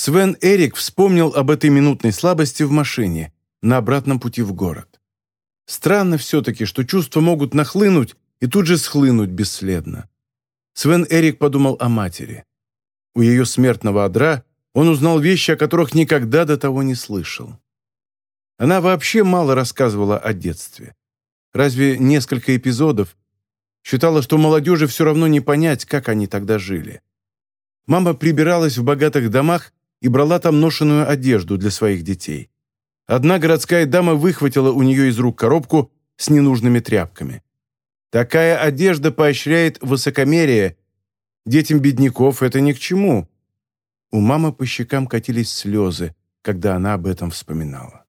Свен Эрик вспомнил об этой минутной слабости в машине на обратном пути в город. Странно все-таки, что чувства могут нахлынуть и тут же схлынуть бесследно. Свен Эрик подумал о матери. У ее смертного одра он узнал вещи, о которых никогда до того не слышал. Она вообще мало рассказывала о детстве. Разве несколько эпизодов? Считала, что молодежи все равно не понять, как они тогда жили. Мама прибиралась в богатых домах и брала там ношеную одежду для своих детей. Одна городская дама выхватила у нее из рук коробку с ненужными тряпками. Такая одежда поощряет высокомерие. Детям бедняков это ни к чему. У мамы по щекам катились слезы, когда она об этом вспоминала.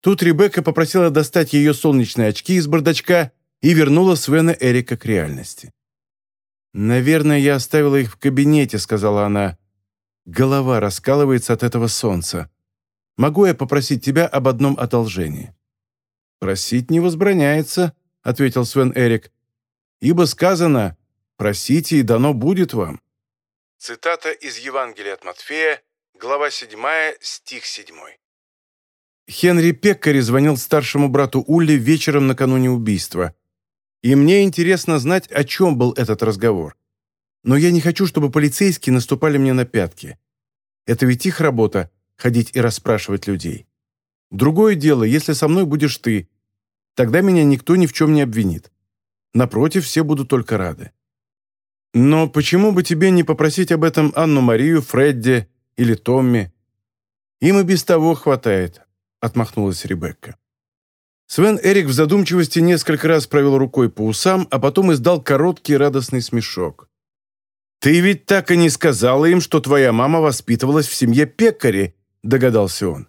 Тут Ребекка попросила достать ее солнечные очки из бардачка и вернула Свена Эрика к реальности. «Наверное, я оставила их в кабинете», — сказала она. «Голова раскалывается от этого солнца. Могу я попросить тебя об одном одолжении?» «Просить не возбраняется», — ответил Свен Эрик. «Ибо сказано, просите, и дано будет вам». Цитата из Евангелия от Матфея, глава 7, стих 7. Хенри Пеккари звонил старшему брату Улли вечером накануне убийства. И мне интересно знать, о чем был этот разговор. Но я не хочу, чтобы полицейские наступали мне на пятки. Это ведь их работа – ходить и расспрашивать людей. Другое дело, если со мной будешь ты. Тогда меня никто ни в чем не обвинит. Напротив, все будут только рады. Но почему бы тебе не попросить об этом Анну-Марию, Фредди или Томми? Им и без того хватает, отмахнулась Ребекка. Свен Эрик в задумчивости несколько раз провел рукой по усам, а потом издал короткий радостный смешок. «Ты ведь так и не сказала им, что твоя мама воспитывалась в семье пекари», догадался он.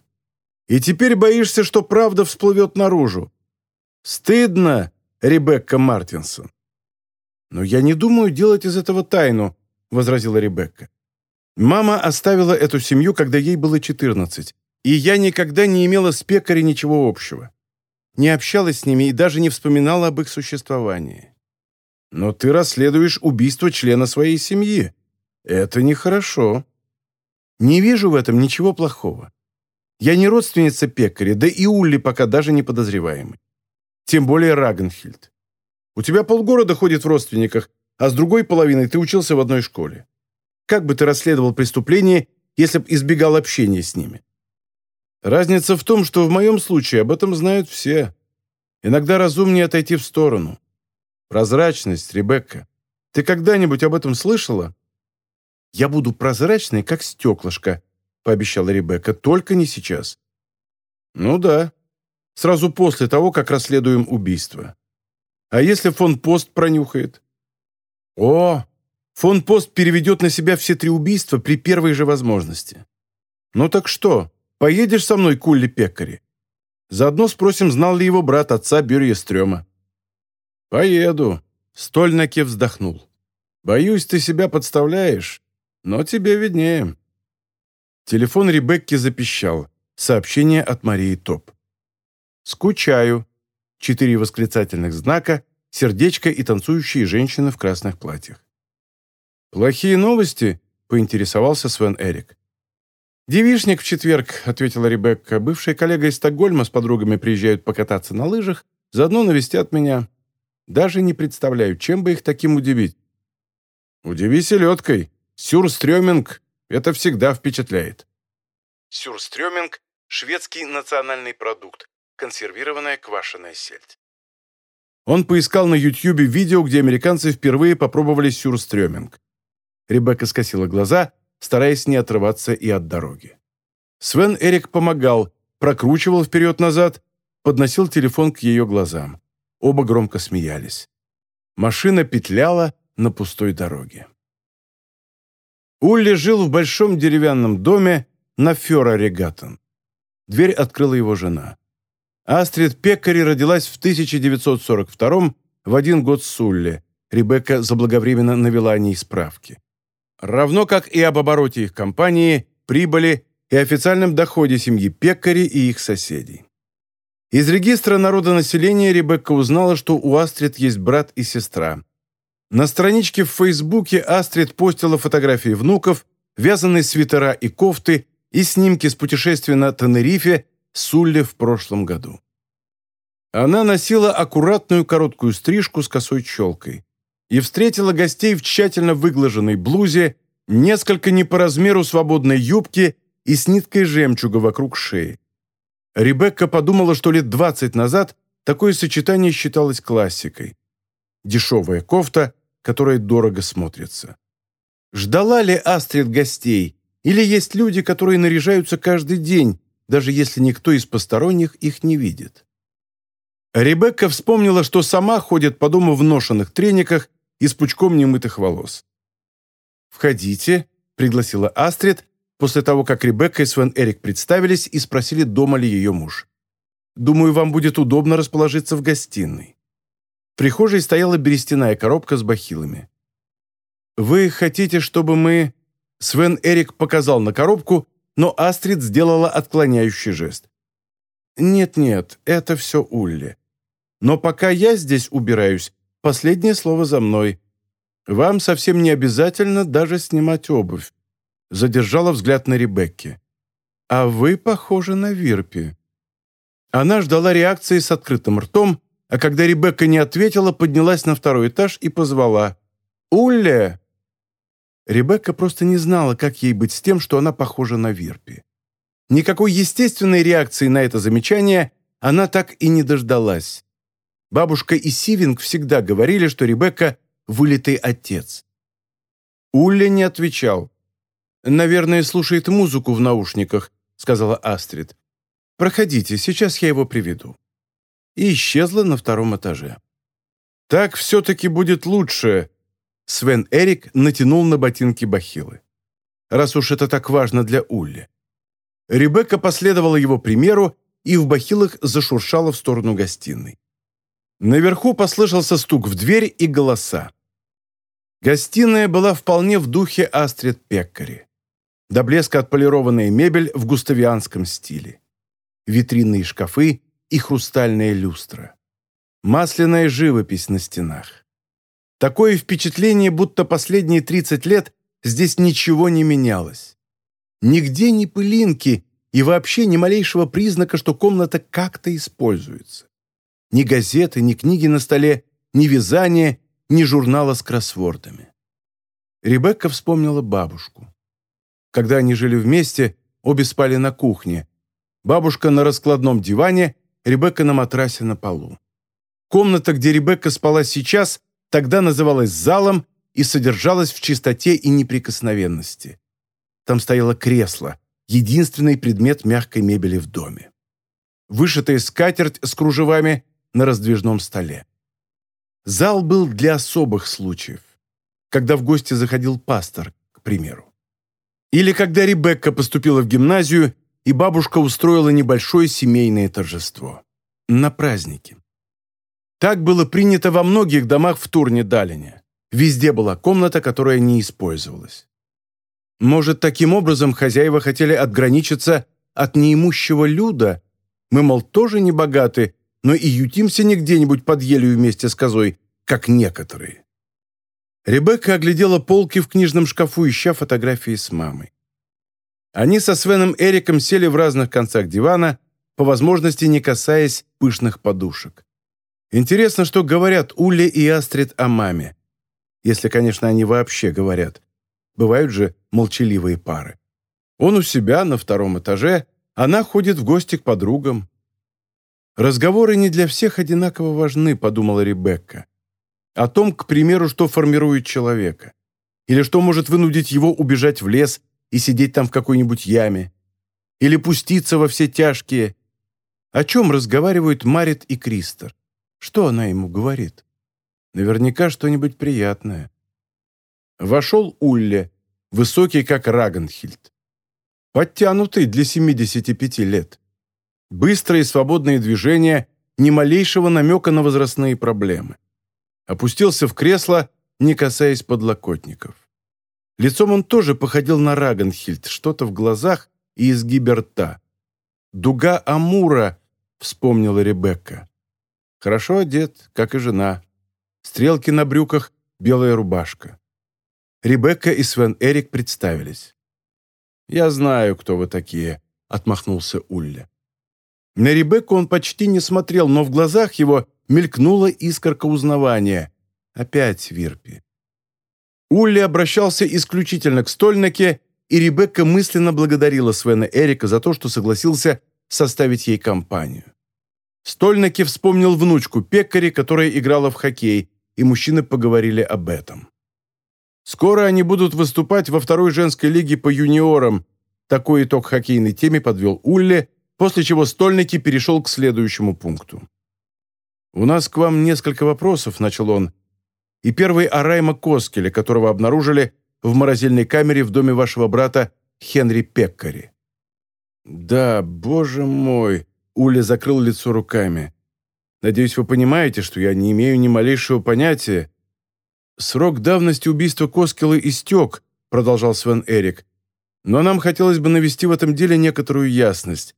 «И теперь боишься, что правда всплывет наружу. Стыдно, Ребекка Мартинсон». «Но я не думаю делать из этого тайну», возразила Ребекка. «Мама оставила эту семью, когда ей было 14, и я никогда не имела с пекарей ничего общего не общалась с ними и даже не вспоминала об их существовании. Но ты расследуешь убийство члена своей семьи. Это нехорошо. Не вижу в этом ничего плохого. Я не родственница пекаря, да и Улли пока даже не подозреваемый. Тем более Рагенхильд. У тебя полгорода ходит в родственниках, а с другой половиной ты учился в одной школе. Как бы ты расследовал преступление, если бы избегал общения с ними? Разница в том, что в моем случае об этом знают все. Иногда разумнее отойти в сторону. Прозрачность, Ребекка. Ты когда-нибудь об этом слышала? Я буду прозрачной, как стеклышко, пообещала Ребекка, только не сейчас. Ну да, сразу после того, как расследуем убийство. А если фон Пост пронюхает? О, фон Пост переведет на себя все три убийства при первой же возможности. Ну так что, Поедешь со мной к Улле Пеккари? Заодно спросим, знал ли его брат отца Бюрья Стрёма». «Поеду», — Стольнаке вздохнул. «Боюсь, ты себя подставляешь, но тебе виднее». Телефон Ребекки запищал. Сообщение от Марии Топ. «Скучаю». Четыре восклицательных знака, сердечко и танцующие женщины в красных платьях. «Плохие новости?» — поинтересовался Свен Эрик. «Девишник в четверг», — ответила Ребекка. «Бывшая коллега из Стокгольма с подругами приезжают покататься на лыжах, заодно навестят меня. Даже не представляю, чем бы их таким удивить». «Удиви селедкой. Сюрстрёминг. Это всегда впечатляет». Сюрстрёминг — шведский национальный продукт, консервированная квашеная сельдь. Он поискал на Ютьюбе видео, где американцы впервые попробовали сюрстрёминг. Ребекка скосила глаза — стараясь не отрываться и от дороги. Свен Эрик помогал, прокручивал вперед-назад, подносил телефон к ее глазам. Оба громко смеялись. Машина петляла на пустой дороге. Улли жил в большом деревянном доме на Фёра-Регатон. Дверь открыла его жена. Астрид Пеккари родилась в 1942 в один год с Улли. Ребекка заблаговременно навела о ней справки равно как и об обороте их компании, прибыли и официальном доходе семьи Пеккари и их соседей. Из регистра народонаселения Ребекка узнала, что у Астрид есть брат и сестра. На страничке в Фейсбуке Астрид постила фотографии внуков, вязаные свитера и кофты и снимки с путешествия на Тенерифе Сулле в прошлом году. Она носила аккуратную короткую стрижку с косой челкой и встретила гостей в тщательно выглаженной блузе, несколько не по размеру свободной юбки и с ниткой жемчуга вокруг шеи. Ребекка подумала, что лет 20 назад такое сочетание считалось классикой. Дешевая кофта, которая дорого смотрится. Ждала ли Астрид гостей, или есть люди, которые наряжаются каждый день, даже если никто из посторонних их не видит? Ребекка вспомнила, что сама ходит по дому в ношенных трениках и с пучком немытых волос. «Входите», — пригласила Астрид, после того, как Ребекка и Свен Эрик представились и спросили, дома ли ее муж. «Думаю, вам будет удобно расположиться в гостиной». В прихожей стояла берестяная коробка с бахилами. «Вы хотите, чтобы мы...» Свен Эрик показал на коробку, но Астрид сделала отклоняющий жест. «Нет-нет, это все Улли. Но пока я здесь убираюсь, последнее слово за мной. Вам совсем не обязательно даже снимать обувь. Задержала взгляд на Ребекке. А вы похожи на Вирпи. Она ждала реакции с открытым ртом, а когда Ребекка не ответила, поднялась на второй этаж и позвала. «Улле!» Ребекка просто не знала, как ей быть с тем, что она похожа на Вирпи. Никакой естественной реакции на это замечание она так и не дождалась. Бабушка и Сивинг всегда говорили, что Ребекка – вылитый отец. Улли не отвечал. «Наверное, слушает музыку в наушниках», – сказала Астрид. «Проходите, сейчас я его приведу». И исчезла на втором этаже. «Так все-таки будет лучше», – Свен Эрик натянул на ботинки бахилы. «Раз уж это так важно для Улли». Ребекка последовала его примеру и в бахилах зашуршала в сторону гостиной. Наверху послышался стук в дверь и голоса. Гостиная была вполне в духе Астрид Пеккари. До блеска отполированная мебель в густавианском стиле. Витринные шкафы и хрустальная люстра. Масляная живопись на стенах. Такое впечатление, будто последние 30 лет здесь ничего не менялось. Нигде ни пылинки и вообще ни малейшего признака, что комната как-то используется. Ни газеты, ни книги на столе, ни вязания, ни журнала с кроссвордами. Ребекка вспомнила бабушку. Когда они жили вместе, обе спали на кухне. Бабушка на раскладном диване, Ребекка на матрасе на полу. Комната, где Ребекка спала сейчас, тогда называлась залом и содержалась в чистоте и неприкосновенности. Там стояло кресло, единственный предмет мягкой мебели в доме. Вышитая скатерть с кружевами на раздвижном столе. Зал был для особых случаев, когда в гости заходил пастор, к примеру. Или когда Ребекка поступила в гимназию, и бабушка устроила небольшое семейное торжество. На празднике. Так было принято во многих домах в Турне-Далине. Везде была комната, которая не использовалась. Может, таким образом хозяева хотели отграничиться от неимущего люда? Мы, мол, тоже не богаты, но и ютимся не где-нибудь под елью вместе с козой, как некоторые. Ребекка оглядела полки в книжном шкафу, ища фотографии с мамой. Они со Свеном Эриком сели в разных концах дивана, по возможности не касаясь пышных подушек. Интересно, что говорят Улли и Астрид о маме. Если, конечно, они вообще говорят. Бывают же молчаливые пары. Он у себя на втором этаже, она ходит в гости к подругам. «Разговоры не для всех одинаково важны», — подумала Ребекка. «О том, к примеру, что формирует человека. Или что может вынудить его убежать в лес и сидеть там в какой-нибудь яме. Или пуститься во все тяжкие. О чем разговаривают Марит и Кристер? Что она ему говорит? Наверняка что-нибудь приятное». Вошел Улле, высокий, как Рагенхильд. Подтянутый для 75 лет. Быстрые свободные движения, ни малейшего намека на возрастные проблемы. Опустился в кресло, не касаясь подлокотников. Лицом он тоже походил на Рагенхильд, что-то в глазах и изгибе рта. «Дуга Амура», — вспомнила Ребекка. Хорошо одет, как и жена. Стрелки на брюках, белая рубашка. Ребекка и Свен Эрик представились. «Я знаю, кто вы такие», — отмахнулся Улля. На Ребекку он почти не смотрел, но в глазах его мелькнула искорка узнавания. Опять Вирпи. Улли обращался исключительно к Стольнике, и Ребекка мысленно благодарила Свена Эрика за то, что согласился составить ей компанию. Стольнике вспомнил внучку Пекари, которая играла в хоккей, и мужчины поговорили об этом. Скоро они будут выступать во второй женской лиге по юниорам. Такой итог хоккейной теме подвел Улле, после чего Стольники перешел к следующему пункту. «У нас к вам несколько вопросов», — начал он. «И первый о Райма Коскеле, которого обнаружили в морозильной камере в доме вашего брата Хенри Пеккари». «Да, боже мой!» — Уля закрыл лицо руками. «Надеюсь, вы понимаете, что я не имею ни малейшего понятия, «Срок давности убийства Коскелы истек», — продолжал Свен Эрик. «Но нам хотелось бы навести в этом деле некоторую ясность.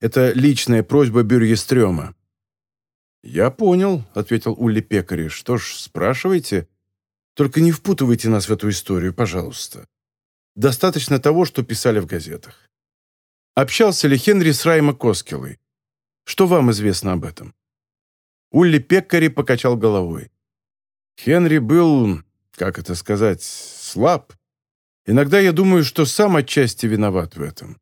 Это личная просьба Бюрьестрёма». «Я понял», — ответил Улли Пекари. «Что ж, спрашивайте. Только не впутывайте нас в эту историю, пожалуйста. Достаточно того, что писали в газетах. Общался ли Хенри с Райма Коскелой? Что вам известно об этом?» Улли Пекари покачал головой. Хенри был, как это сказать, слаб. Иногда я думаю, что сам отчасти виноват в этом.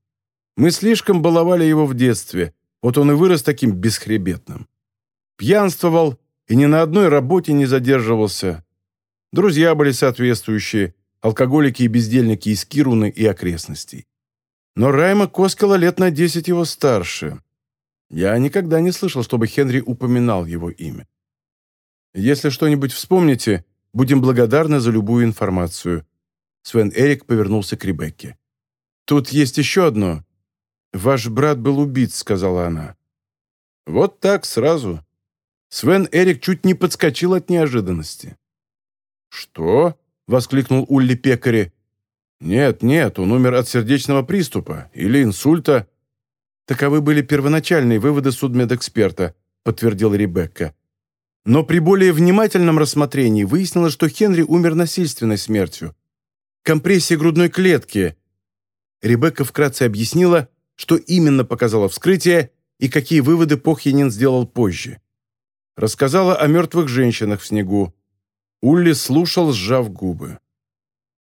Мы слишком баловали его в детстве, вот он и вырос таким бесхребетным. Пьянствовал и ни на одной работе не задерживался. Друзья были соответствующие, алкоголики и бездельники из Кируны и окрестностей. Но Райма Коскела лет на десять его старше. Я никогда не слышал, чтобы Хенри упоминал его имя. Если что-нибудь вспомните, будем благодарны за любую информацию». Свен Эрик повернулся к Ребекке. «Тут есть еще одно. Ваш брат был убит», — сказала она. «Вот так, сразу». Свен Эрик чуть не подскочил от неожиданности. «Что?» — воскликнул Улли Пекари. «Нет, нет, он умер от сердечного приступа или инсульта». «Таковы были первоначальные выводы судмедэксперта», — подтвердила Ребекка. Но при более внимательном рассмотрении выяснилось, что Хенри умер насильственной смертью. Компрессия грудной клетки. Ребекка вкратце объяснила, что именно показало вскрытие и какие выводы Похьянин сделал позже. Рассказала о мертвых женщинах в снегу. Улли слушал, сжав губы.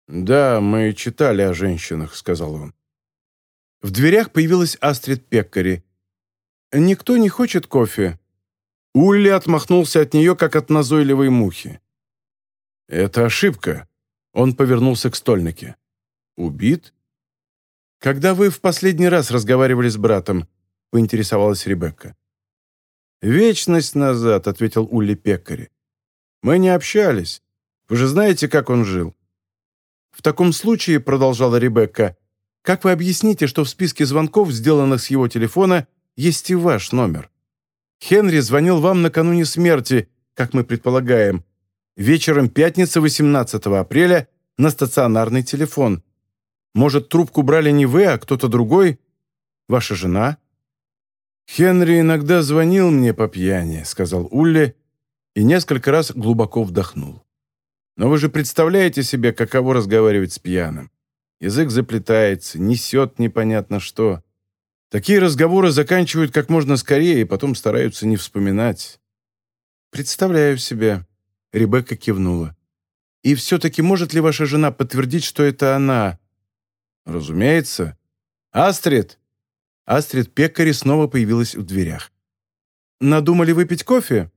«Да, мы читали о женщинах», — сказал он. В дверях появилась Астрид Пеккари. «Никто не хочет кофе?» Улли отмахнулся от нее, как от назойливой мухи. «Это ошибка». Он повернулся к стольнике. «Убит?» «Когда вы в последний раз разговаривали с братом?» — поинтересовалась Ребекка. «Вечность назад», — ответил Улли Пеккари. «Мы не общались. Вы же знаете, как он жил». «В таком случае», — продолжала Ребекка, «как вы объясните, что в списке звонков, сделанных с его телефона, есть и ваш номер?» Хенри звонил вам накануне смерти, как мы предполагаем, вечером пятницы 18 апреля на стационарный телефон. Может, трубку брали не вы, а кто-то другой? Ваша жена?» «Хенри иногда звонил мне по пьяни», — сказал Улли и несколько раз глубоко вдохнул. «Но вы же представляете себе, каково разговаривать с пьяным? Язык заплетается, несет непонятно что. Такие разговоры заканчивают как можно скорее и потом стараются не вспоминать. «Представляю себе», — Ребекка кивнула. «И все-таки может ли ваша жена подтвердить, что это она?» «Разумеется. Астрид!» Астрид Пекари снова появилась в дверях. «Надумали выпить кофе?»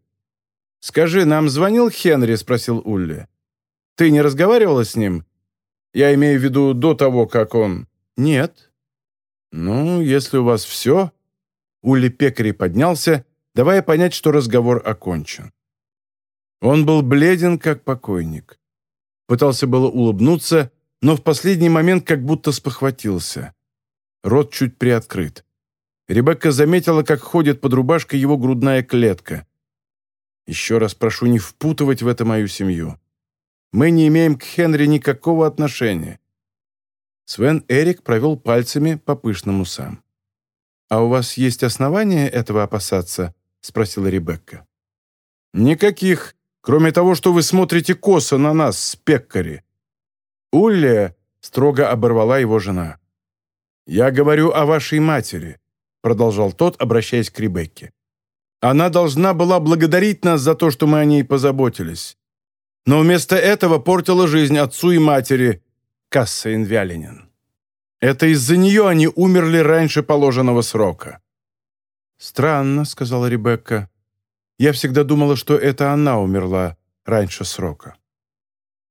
«Скажи, нам звонил Хенри?» — спросил Улли. «Ты не разговаривала с ним? Я имею в виду до того, как он...» «Нет», «Ну, если у вас все...» Ули Пекари поднялся, давая понять, что разговор окончен. Он был бледен, как покойник. Пытался было улыбнуться, но в последний момент как будто спохватился. Рот чуть приоткрыт. Ребекка заметила, как ходит под рубашкой его грудная клетка. «Еще раз прошу не впутывать в это мою семью. Мы не имеем к Хенри никакого отношения. Свен Эрик провел пальцами по пышным усам. «А у вас есть основания этого опасаться?» — спросила Ребекка. «Никаких, кроме того, что вы смотрите косо на нас с Пеккари». «Уллия!» — строго оборвала его жена. «Я говорю о вашей матери», — продолжал тот, обращаясь к Ребекке. «Она должна была благодарить нас за то, что мы о ней позаботились. Но вместо этого портила жизнь отцу и матери Касса Инвялинин. Это из-за нее они умерли раньше положенного срока». «Странно», — сказала Ребекка. «Я всегда думала, что это она умерла раньше срока».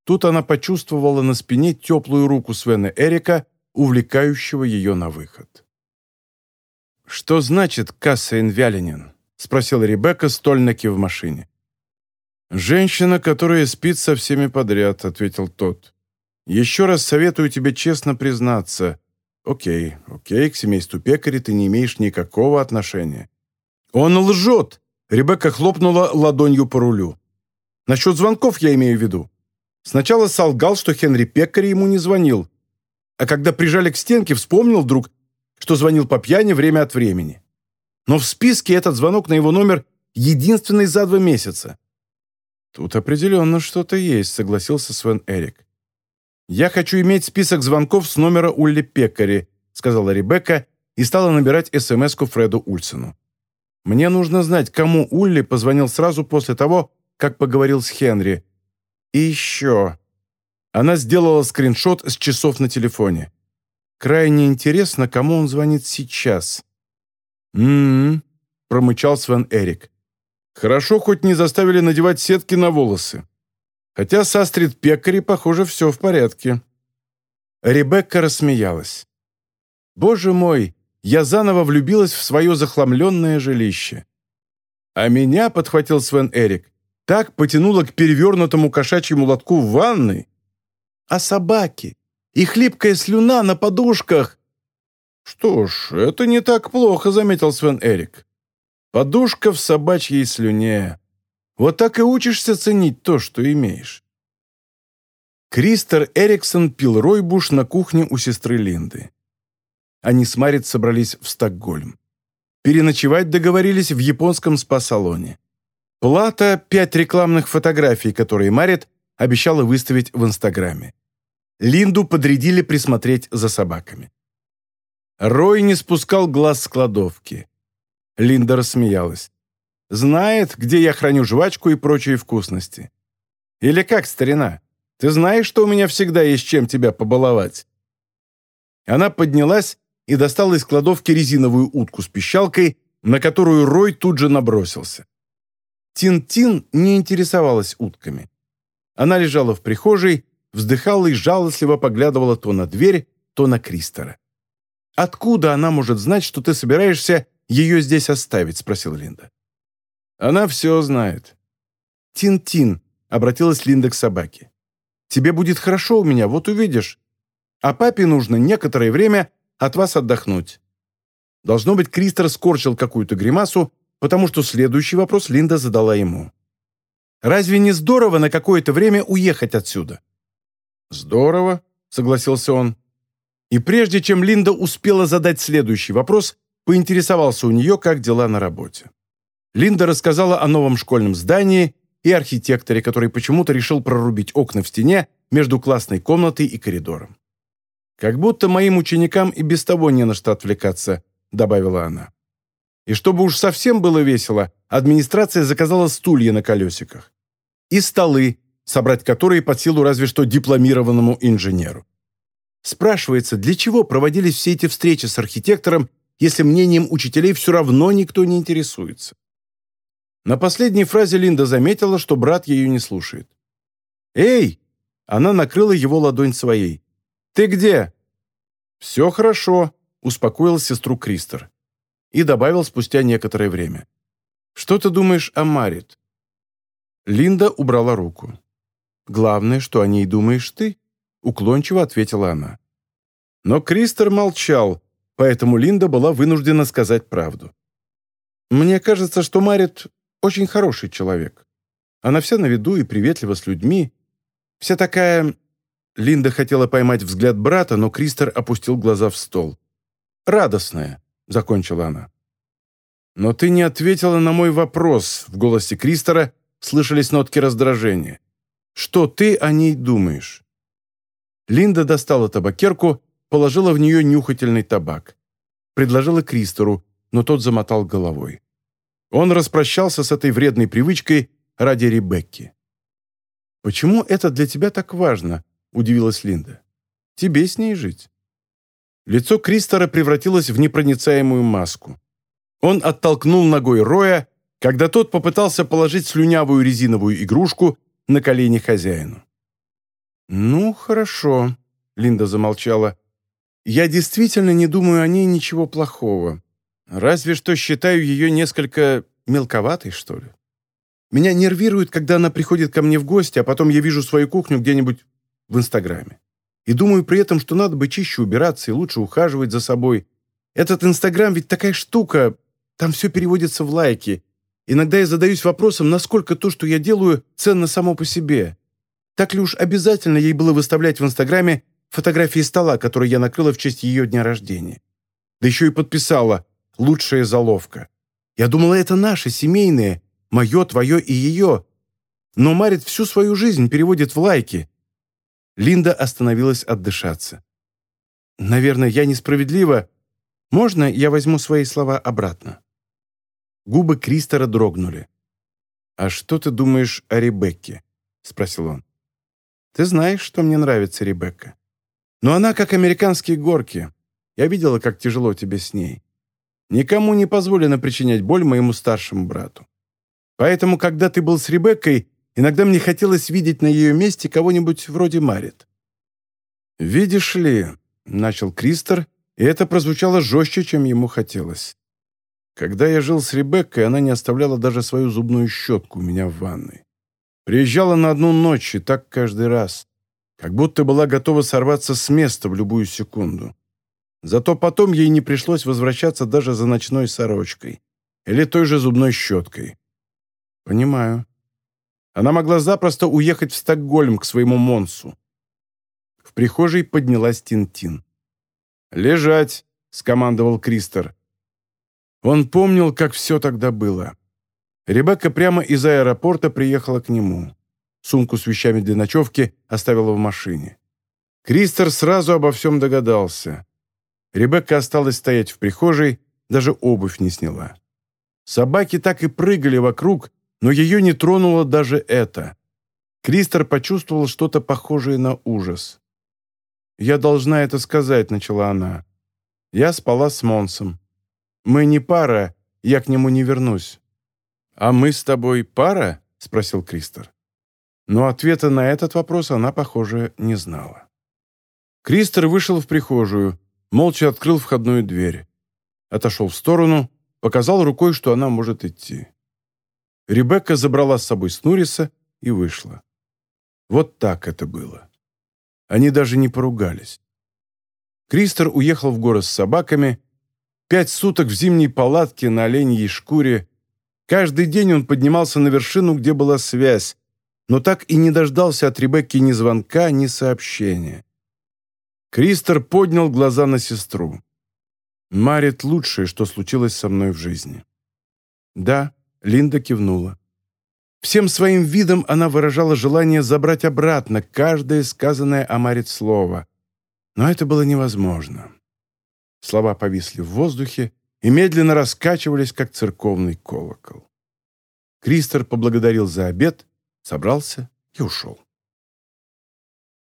Тут она почувствовала на спине теплую руку Свена Эрика, увлекающего ее на выход. «Что значит касса Инвялинин?» — спросила Ребекка, стольники в машине. «Женщина, которая спит со всеми подряд», — ответил тот. «Еще раз советую тебе честно признаться. Окей, окей, к семейству пекаря ты не имеешь никакого отношения». «Он лжет!» — Ребекка хлопнула ладонью по рулю. «Насчет звонков я имею в виду. Сначала солгал, что Хенри Пекари ему не звонил, а когда прижали к стенке, вспомнил вдруг, что звонил по пьяни время от времени. Но в списке этот звонок на его номер единственный за два месяца. «Тут определенно что-то есть», — согласился Свен Эрик. «Я хочу иметь список звонков с номера Улли Пекари», — сказала Ребекка и стала набирать СМС-ку Фреду Ульсону. «Мне нужно знать, кому Улли позвонил сразу после того, как поговорил с Хенри, и еще. Она сделала скриншот с часов на телефоне. Крайне интересно, кому он звонит сейчас. «М-м-м», промычал Свен Эрик. «Хорошо, хоть не заставили надевать сетки на волосы. Хотя с Астрид Пекари, похоже, все в порядке». Ребекка рассмеялась. «Боже мой, я заново влюбилась в свое захламленное жилище». «А меня», — подхватил Свен Эрик, так потянуло к перевернутому кошачьему лотку в ванной. А собаки? И хлипкая слюна на подушках. Что ж, это не так плохо, заметил Свен Эрик. Подушка в собачьей слюне. Вот так и учишься ценить то, что имеешь. Кристер Эриксон пил ройбуш на кухне у сестры Линды. Они с Марит собрались в Стокгольм. Переночевать договорились в японском спа-салоне. Плата – пять рекламных фотографий, которые Марит обещала выставить в Инстаграме. Линду подрядили присмотреть за собаками. Рой не спускал глаз с кладовки. Линда рассмеялась. «Знает, где я храню жвачку и прочие вкусности. Или как, старина? Ты знаешь, что у меня всегда есть чем тебя побаловать?» Она поднялась и достала из кладовки резиновую утку с пищалкой, на которую Рой тут же набросился. Тин-Тин не интересовалась утками. Она лежала в прихожей, вздыхала и жалостливо поглядывала то на дверь, то на Кристера. «Откуда она может знать, что ты собираешься ее здесь оставить?» – спросила Линда. «Она все знает». «Тин-Тин», – обратилась Линда к собаке. «Тебе будет хорошо у меня, вот увидишь. А папе нужно некоторое время от вас отдохнуть». Должно быть, Кристер скорчил какую-то гримасу, потому что следующий вопрос Линда задала ему. «Разве не здорово на какое-то время уехать отсюда?» «Здорово», — согласился он. И прежде чем Линда успела задать следующий вопрос, поинтересовался у нее, как дела на работе. Линда рассказала о новом школьном здании и архитекторе, который почему-то решил прорубить окна в стене между классной комнатой и коридором. «Как будто моим ученикам и без того не на что отвлекаться», — добавила она. И чтобы уж совсем было весело, администрация заказала стулья на колесиках. И столы, собрать которые под силу разве что дипломированному инженеру. Спрашивается, для чего проводились все эти встречи с архитектором, если мнением учителей все равно никто не интересуется? На последней фразе Линда заметила, что брат ее не слушает. «Эй!» Она накрыла его ладонь своей. «Ты где?» «Все хорошо», — успокоил сестру Кристер и добавил спустя некоторое время. «Что ты думаешь о Марит?» Линда убрала руку. «Главное, что о ней думаешь ты», — уклончиво ответила она. Но Кристер молчал, поэтому Линда была вынуждена сказать правду. «Мне кажется, что Марит очень хороший человек. Она вся на виду и приветлива с людьми. Вся такая...» Линда хотела поймать взгляд брата, но Кристер опустил глаза в стол. «Радостная. — закончила она. «Но ты не ответила на мой вопрос», — в голосе Кристера слышались нотки раздражения. «Что ты о ней думаешь?» Линда достала табакерку, положила в нее нюхательный табак. Предложила Кристору, но тот замотал головой. Он распрощался с этой вредной привычкой ради Ребекки. «Почему это для тебя так важно?» – удивилась Линда. «Тебе с ней жить». Лицо Кристора превратилось в непроницаемую маску. Он оттолкнул ногой Роя, когда тот попытался положить слюнявую резиновую игрушку на колени хозяину. «Ну, хорошо», — Линда замолчала. «Я действительно не думаю о ней ничего плохого. Разве что считаю ее несколько мелковатой, что ли. Меня нервирует, когда она приходит ко мне в гости, а потом я вижу свою кухню где-нибудь в Инстаграме. И думаю при этом, что надо бы чище убираться и лучше ухаживать за собой. Этот Инстаграм ведь такая штука, там все переводится в лайки, Иногда я задаюсь вопросом, насколько то, что я делаю, ценно само по себе. Так ли уж обязательно ей было выставлять в Инстаграме фотографии стола, которые я накрыла в честь ее дня рождения? Да еще и подписала «Лучшая заловка». Я думала, это наше, семейное, мое, твое и ее. Но Марит всю свою жизнь переводит в лайки. Линда остановилась отдышаться. «Наверное, я несправедлива. Можно я возьму свои слова обратно?» Губы Кристора дрогнули. «А что ты думаешь о Ребекке?» — спросил он. «Ты знаешь, что мне нравится Ребекка. Но она как американские горки. Я видела, как тяжело тебе с ней. Никому не позволено причинять боль моему старшему брату. Поэтому, когда ты был с Ребеккой, иногда мне хотелось видеть на ее месте кого-нибудь вроде Марит». «Видишь ли», — начал Кристор, и это прозвучало жестче, чем ему хотелось. Когда я жил с Ребеккой, она не оставляла даже свою зубную щетку у меня в ванной. Приезжала на одну ночь, и так каждый раз. Как будто была готова сорваться с места в любую секунду. Зато потом ей не пришлось возвращаться даже за ночной сорочкой. Или той же зубной щеткой. Понимаю. Она могла запросто уехать в Стокгольм к своему Монсу. В прихожей поднялась Тинтин. «Лежать!» — скомандовал Кристер. Он помнил, как все тогда было. Ребекка прямо из аэропорта приехала к нему. Сумку с вещами для ночевки оставила в машине. Кристер сразу обо всем догадался. Ребекка осталась стоять в прихожей, даже обувь не сняла. Собаки так и прыгали вокруг, но ее не тронуло даже это. Кристер почувствовал что-то похожее на ужас. «Я должна это сказать», — начала она. «Я спала с Монсом. Мы не пара, я к нему не вернусь». «А мы с тобой пара?» — спросил Кристер. Но ответа на этот вопрос она, похоже, не знала. Кристер вышел в прихожую, молча открыл входную дверь. Отошел в сторону, показал рукой, что она может идти. Ребекка забрала с собой Снуриса и вышла. Вот так это было. Они даже не поругались. Кристер уехал в город с собаками, Пять суток в зимней палатке на оленьей шкуре. Каждый день он поднимался на вершину, где была связь, но так и не дождался от Ребекки ни звонка, ни сообщения. Кристер поднял глаза на сестру. «Марит лучшее, что случилось со мной в жизни». «Да», — Линда кивнула. Всем своим видом она выражала желание забрать обратно каждое сказанное о Марит слово. Но это было невозможно. Слова повисли в воздухе и медленно раскачивались, как церковный колокол. Кристер поблагодарил за обед, собрался и ушел.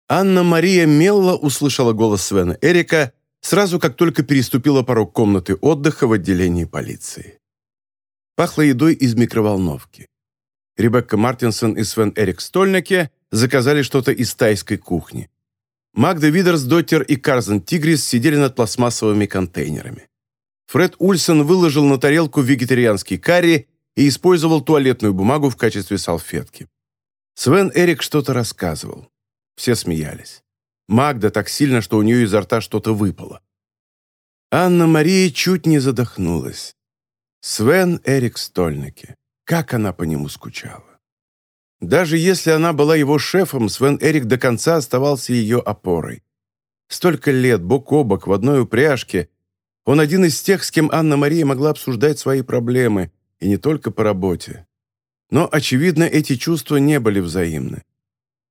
Анна-Мария Мелла услышала голос Свена Эрика сразу, как только переступила порог комнаты отдыха в отделении полиции. Пахло едой из микроволновки. Ребекка Мартинсон и Свен Эрик Стольнаке заказали что-то из тайской кухни. Магда Видерсдоттер и Карзен Тигрис сидели над пластмассовыми контейнерами. Фред Ульсон выложил на тарелку вегетарианский карри и использовал туалетную бумагу в качестве салфетки. Свен Эрик что-то рассказывал. Все смеялись. Магда так сильно, что у нее изо рта что-то выпало. Анна-Мария чуть не задохнулась. Свен Эрик Стольнике. Как она по нему скучала. Даже если она была его шефом, Свен Эрик до конца оставался ее опорой. Столько лет, бок о бок, в одной упряжке. Он один из тех, с кем Анна-Мария могла обсуждать свои проблемы, и не только по работе. Но, очевидно, эти чувства не были взаимны.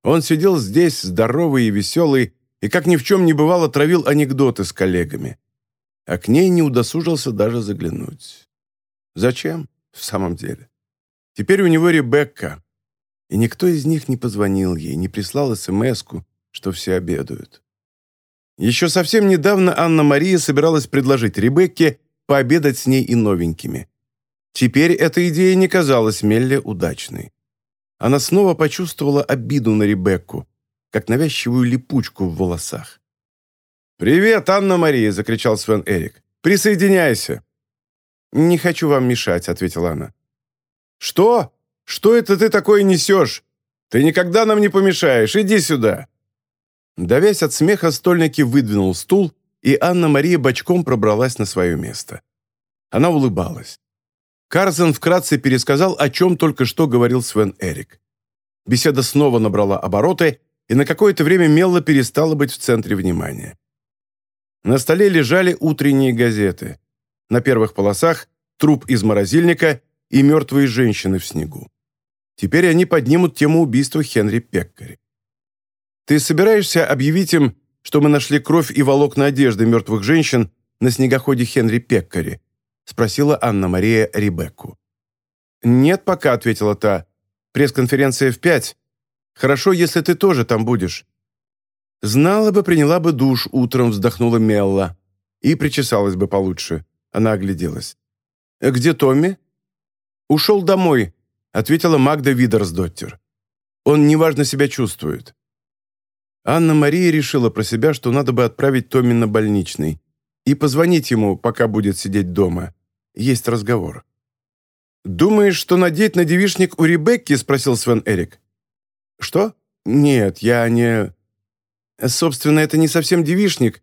Он сидел здесь, здоровый и веселый, и, как ни в чем не бывало, травил анекдоты с коллегами. А к ней не удосужился даже заглянуть. Зачем, в самом деле? Теперь у него Ребекка, и никто из них не позвонил ей, не прислал смс что все обедают. Еще совсем недавно Анна-Мария собиралась предложить Ребекке пообедать с ней и новенькими. Теперь эта идея не казалась Мелле удачной. Она снова почувствовала обиду на Ребекку, как навязчивую липучку в волосах. «Привет, Анна-Мария!» – закричал Свен Эрик. «Присоединяйся!» «Не хочу вам мешать», – ответила она. «Что? Что это ты такое несешь? Ты никогда нам не помешаешь. Иди сюда!» Давясь от смеха, стольники выдвинул стул, и Анна-Мария бочком пробралась на свое место. Она улыбалась. Карзен вкратце пересказал, о чем только что говорил Свен Эрик. Беседа снова набрала обороты, и на какое-то время Мелла перестала быть в центре внимания. На столе лежали утренние газеты. На первых полосах труп из морозильника и мертвые женщины в снегу. Теперь они поднимут тему убийства Хенри Пеккари. «Ты собираешься объявить им, что мы нашли кровь и волокна одежды мертвых женщин на снегоходе Хенри Пеккари?» спросила Анна-Мария Ребекку. «Нет пока», — ответила та. «Пресс-конференция в пять. Хорошо, если ты тоже там будешь». «Знала бы, приняла бы душ утром», — вздохнула Мелла. «И причесалась бы получше». Она огляделась. «Где Томми?» «Ушел домой», — ответила Магда Видерсдоттер. «Он неважно себя чувствует». Анна-Мария решила про себя, что надо бы отправить Томми на больничный и позвонить ему, пока будет сидеть дома. Есть разговор. «Думаешь, что надеть на девишник у Ребекки?» – спросил Свен Эрик. «Что? Нет, я не...» «Собственно, это не совсем девишник.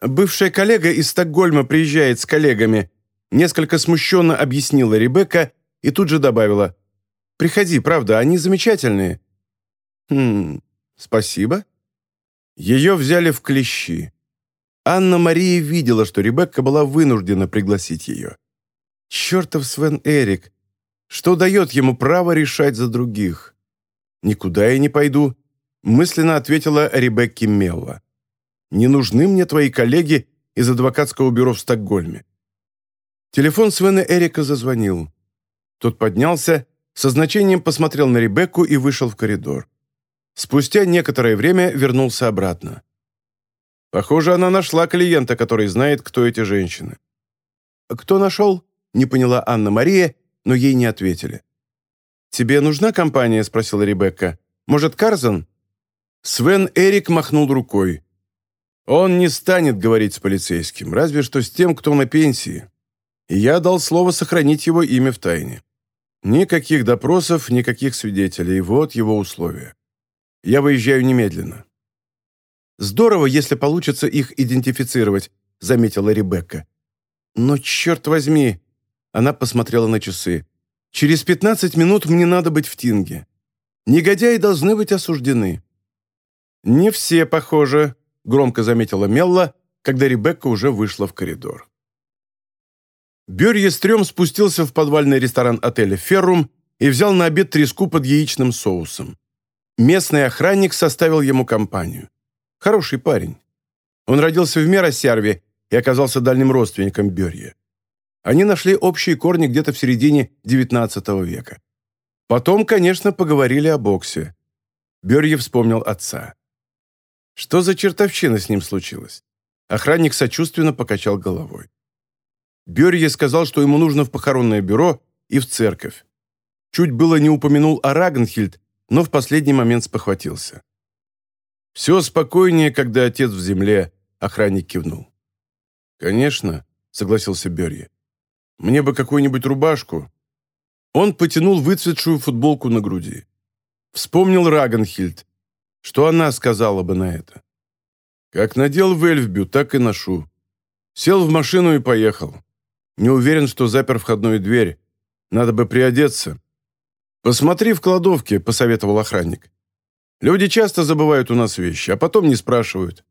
Бывшая коллега из Стокгольма приезжает с коллегами», – несколько смущенно объяснила Ребекка и тут же добавила. «Приходи, правда, они замечательные». «Хм, спасибо». Ее взяли в клещи. Анна-Мария видела, что Ребекка была вынуждена пригласить ее. Чертов Свен Эрик! Что дает ему право решать за других? «Никуда я не пойду», — мысленно ответила Ребекке Мелла. «Не нужны мне твои коллеги из адвокатского бюро в Стокгольме». Телефон Свена Эрика зазвонил. Тот поднялся, со значением посмотрел на Ребекку и вышел в коридор. Спустя некоторое время вернулся обратно. Похоже, она нашла клиента, который знает, кто эти женщины. «Кто нашел?» – не поняла Анна-Мария, но ей не ответили. «Тебе нужна компания?» – спросила Ребекка. «Может, Карзан?» Свен Эрик махнул рукой. «Он не станет говорить с полицейским, разве что с тем, кто на пенсии. И я дал слово сохранить его имя в тайне. Никаких допросов, никаких свидетелей. Вот его условия. Я выезжаю немедленно». Здорово, если получится их идентифицировать», — заметила Ребекка. «Но черт возьми!» Она посмотрела на часы. «Через пятнадцать минут мне надо быть в Тинге. Негодяи должны быть осуждены». «Не все, похоже», — громко заметила Мелла, когда Ребекка уже вышла в коридор. Берье Стрём спустился в подвальный ресторан отеля «Феррум» и взял на обед треску под яичным соусом. Местный охранник составил ему компанию. Хороший парень. Он родился в Меросярве и оказался дальним родственником Берье. Они нашли общие корни где-то в середине XIX века. Потом, конечно, поговорили о боксе. Берье вспомнил отца. Что за чертовщина с ним случилась? Охранник сочувственно покачал головой. Берье сказал, что ему нужно в похоронное бюро и в церковь. Чуть было не упомянул о Рагнхильд, но в последний момент спохватился. «Все спокойнее, когда отец в земле», — охранник кивнул. «Конечно», — согласился Берье. «Мне бы какую-нибудь рубашку». Он потянул выцветшую футболку на груди. Вспомнил Рагенхильд. Что она сказала бы на это? Как надел в Эльфбю, так и ношу. Сел в машину и поехал. Не уверен, что запер входную дверь. Надо бы приодеться. «Посмотри в кладовке», — посоветовал охранник. Люди часто забывают у нас вещи, а потом не спрашивают.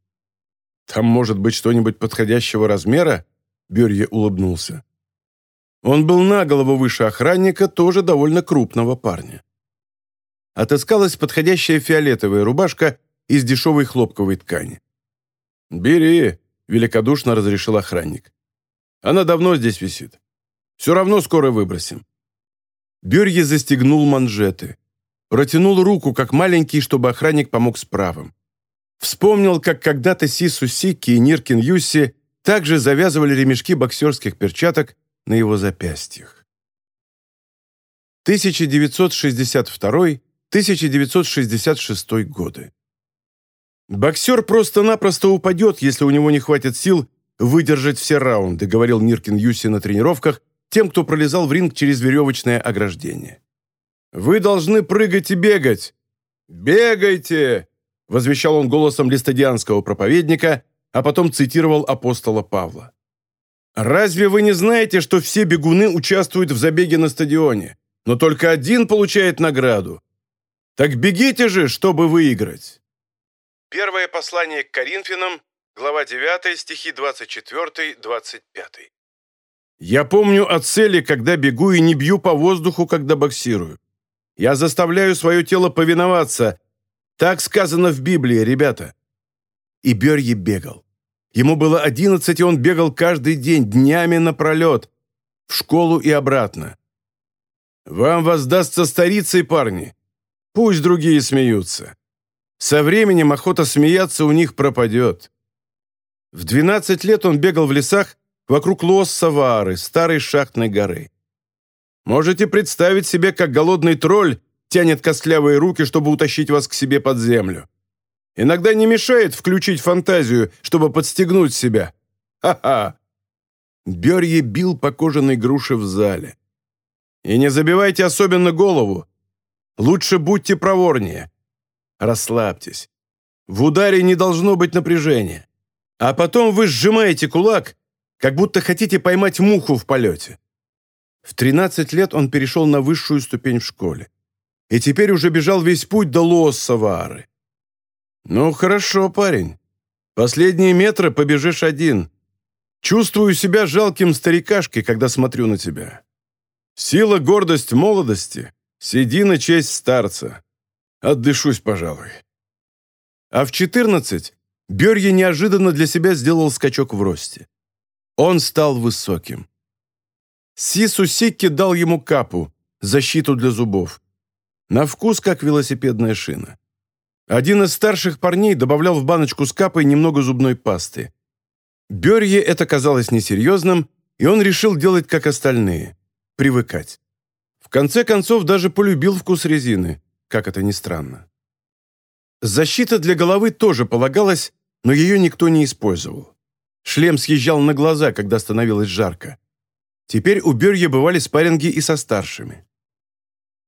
Там может быть что-нибудь подходящего размера?» Берье улыбнулся. Он был на голову выше охранника, тоже довольно крупного парня. Отыскалась подходящая фиолетовая рубашка из дешевой хлопковой ткани. «Бери», — великодушно разрешил охранник. «Она давно здесь висит. Все равно скоро выбросим». Берье застегнул манжеты. Протянул руку, как маленький, чтобы охранник помог с. Вспомнил, как когда-то Сису Сики и Ниркин Юсси также завязывали ремешки боксерских перчаток на его запястьях. 1962-1966 годы. «Боксер просто-напросто упадет, если у него не хватит сил выдержать все раунды», говорил Ниркин Юси на тренировках тем, кто пролезал в ринг через веревочное ограждение. «Вы должны прыгать и бегать!» «Бегайте!» – возвещал он голосом листодианского проповедника, а потом цитировал апостола Павла. «Разве вы не знаете, что все бегуны участвуют в забеге на стадионе, но только один получает награду? Так бегите же, чтобы выиграть!» Первое послание к Коринфянам, глава 9, стихи 24-25. «Я помню о цели, когда бегу и не бью по воздуху, когда боксирую. Я заставляю свое тело повиноваться. Так сказано в Библии, ребята». И Берье бегал. Ему было одиннадцать, и он бегал каждый день, днями напролет, в школу и обратно. «Вам воздастся старицей, парни. Пусть другие смеются. Со временем охота смеяться у них пропадет». В 12 лет он бегал в лесах вокруг Лос-Савары, старой шахтной горы. Можете представить себе, как голодный тролль тянет костлявые руки, чтобы утащить вас к себе под землю. Иногда не мешает включить фантазию, чтобы подстегнуть себя. Ха-ха!» Берье бил по кожаной груше в зале. «И не забивайте особенно голову. Лучше будьте проворнее. Расслабьтесь. В ударе не должно быть напряжения. А потом вы сжимаете кулак, как будто хотите поймать муху в полете». В 13 лет он перешел на высшую ступень в школе. И теперь уже бежал весь путь до Лос-Савары. «Ну, хорошо, парень. Последние метры побежишь один. Чувствую себя жалким старикашкой, когда смотрю на тебя. Сила, гордость молодости. Сиди на честь старца. Отдышусь, пожалуй». А в 14 Берье неожиданно для себя сделал скачок в росте. Он стал высоким. Сису Сикки дал ему капу, защиту для зубов. На вкус, как велосипедная шина. Один из старших парней добавлял в баночку с капой немного зубной пасты. Берье это казалось несерьезным, и он решил делать как остальные – привыкать. В конце концов, даже полюбил вкус резины, как это ни странно. Защита для головы тоже полагалась, но ее никто не использовал. Шлем съезжал на глаза, когда становилось жарко. Теперь у Берье бывали спарринги и со старшими.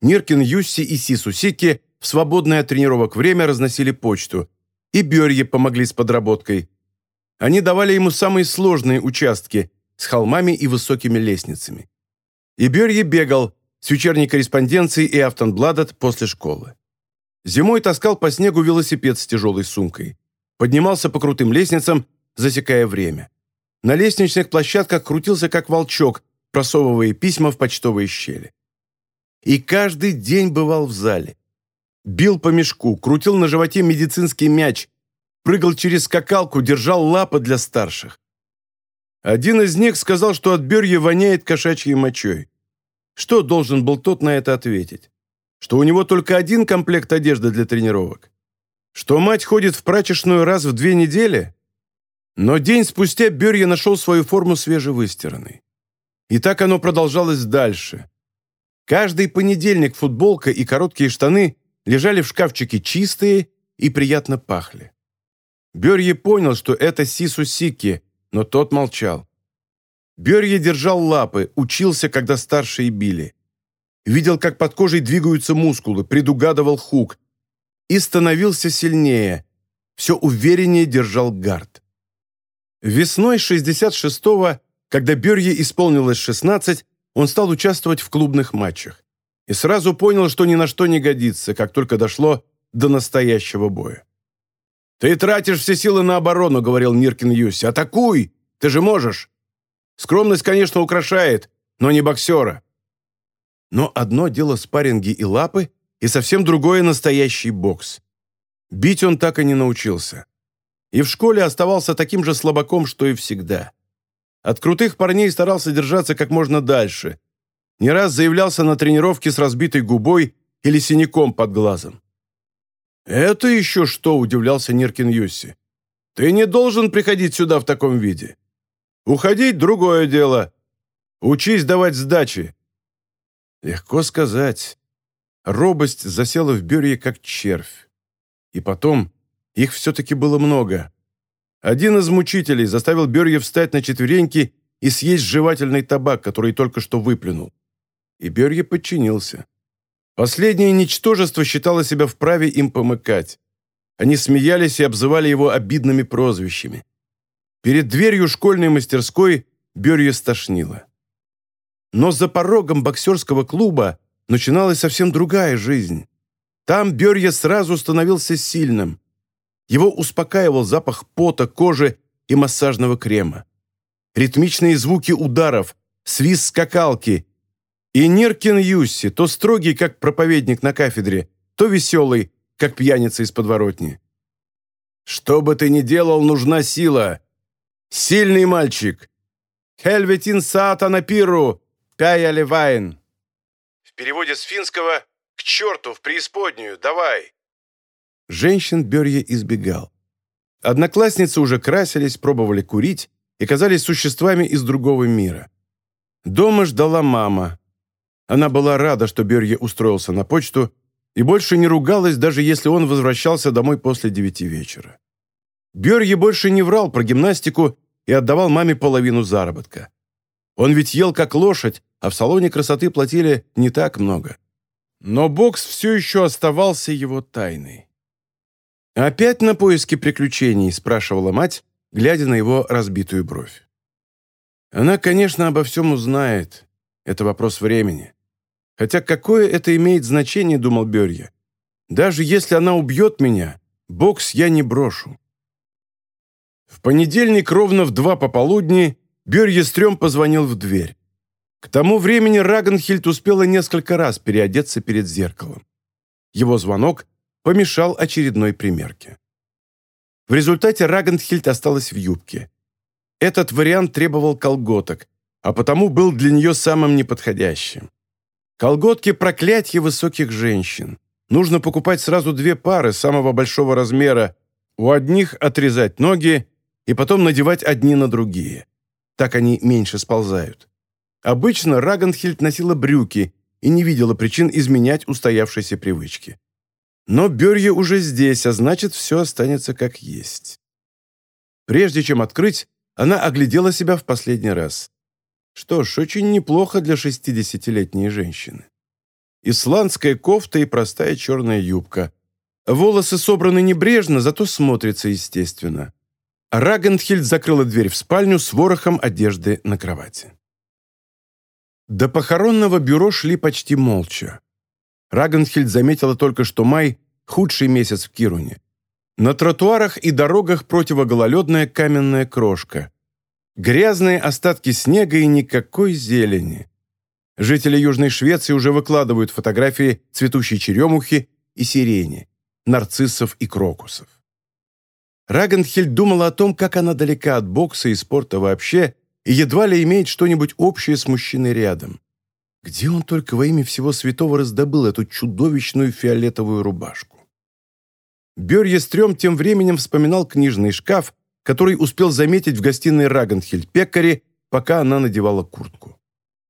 Ниркин Юсси и Сису Сикки в свободное от тренировок время разносили почту, и Берье помогли с подработкой. Они давали ему самые сложные участки с холмами и высокими лестницами. И Берье бегал с вечерней корреспонденцией и Автонбладет после школы. Зимой таскал по снегу велосипед с тяжелой сумкой. Поднимался по крутым лестницам, засекая время. На лестничных площадках крутился как волчок, просовывая письма в почтовые щели. И каждый день бывал в зале. Бил по мешку, крутил на животе медицинский мяч, прыгал через скакалку, держал лапы для старших. Один из них сказал, что от Берья воняет кошачьей мочой. Что должен был тот на это ответить? Что у него только один комплект одежды для тренировок? Что мать ходит в прачечную раз в две недели? Но день спустя Берья нашел свою форму свежевыстиранной. И так оно продолжалось дальше. Каждый понедельник футболка и короткие штаны лежали в шкафчике чистые и приятно пахли. Берье понял, что это Сису Сики, но тот молчал. Берье держал лапы, учился, когда старшие били. Видел, как под кожей двигаются мускулы, предугадывал хук. И становился сильнее. Все увереннее держал гард. Весной 66-го, когда Берье исполнилось 16, он стал участвовать в клубных матчах и сразу понял, что ни на что не годится, как только дошло до настоящего боя. «Ты тратишь все силы на оборону», — говорил Ниркин Юси. «Атакуй! Ты же можешь!» Скромность, конечно, украшает, но не боксера. Но одно дело спарринги и лапы, и совсем другое настоящий бокс. Бить он так и не научился. И в школе оставался таким же слабаком, что и всегда. От крутых парней старался держаться как можно дальше. Не раз заявлялся на тренировке с разбитой губой или синяком под глазом. «Это еще что?» – удивлялся Ниркин Юсси. «Ты не должен приходить сюда в таком виде. Уходить – другое дело. Учись давать сдачи». Легко сказать. Робость засела в Берье как червь. И потом, их все-таки было много. Один из мучителей заставил Берье встать на четвереньки и съесть жевательный табак, который только что выплюнул. И Берье подчинился. Последнее ничтожество считало себя вправе им помыкать. Они смеялись и обзывали его обидными прозвищами. Перед дверью школьной мастерской Берье стошнило. Но за порогом боксерского клуба начиналась совсем другая жизнь. Там Берье сразу становился сильным. Его успокаивал запах пота, кожи и массажного крема. Ритмичные звуки ударов, свист скакалки. И Ниркин Юсси, то строгий, как проповедник на кафедре, то веселый, как пьяница из подворотни. «Что бы ты ни делал, нужна сила. Сильный мальчик. Хельветин саата на пиру, пяя левайн». В переводе с финского «К черту, в преисподнюю, давай!» Женщин Берье избегал. Одноклассницы уже красились, пробовали курить и казались существами из другого мира. Дома ждала мама. Она была рада, что Берье устроился на почту и больше не ругалась, даже если он возвращался домой после девяти вечера. Берье больше не врал про гимнастику и отдавал маме половину заработка. Он ведь ел как лошадь, а в салоне красоты платили не так много. Но бокс все еще оставался его тайной. «Опять на поиски приключений?» – спрашивала мать, глядя на его разбитую бровь. Она, конечно, обо всем узнает. Это вопрос времени. Хотя какое это имеет значение, думал Берья. Даже если она убьет меня, бокс я не брошу. В понедельник ровно в два пополудни Берье Стрём позвонил в дверь. К тому времени Рагенхильд успела несколько раз переодеться перед зеркалом. Его звонок помешал очередной примерке. В результате Рагенхильд осталась в юбке. Этот вариант требовал колготок, а потому был для нее самым неподходящим. Колготки – проклятье высоких женщин. Нужно покупать сразу две пары самого большого размера, у одних отрезать ноги и потом надевать одни на другие. Так они меньше сползают. Обычно Рагенхильд носила брюки и не видела причин изменять устоявшейся привычки. Но Берье уже здесь, а значит, все останется как есть. Прежде чем открыть, она оглядела себя в последний раз. Что ж, очень неплохо для шестидесятилетней женщины. Исландская кофта и простая черная юбка. Волосы собраны небрежно, зато смотрятся естественно. Рагенхильд закрыла дверь в спальню с ворохом одежды на кровати. До похоронного бюро шли почти молча. Рагенхильд заметила только, что май – худший месяц в Кируне. На тротуарах и дорогах противогололедная каменная крошка. Грязные остатки снега и никакой зелени. Жители Южной Швеции уже выкладывают фотографии цветущей черемухи и сирени, нарциссов и крокусов. Рагенхильд думала о том, как она далека от бокса и спорта вообще, и едва ли имеет что-нибудь общее с мужчиной рядом. Где он только во имя всего святого раздобыл эту чудовищную фиолетовую рубашку? Берье тем временем вспоминал книжный шкаф, который успел заметить в гостиной Рагенхельд Пеккари, пока она надевала куртку.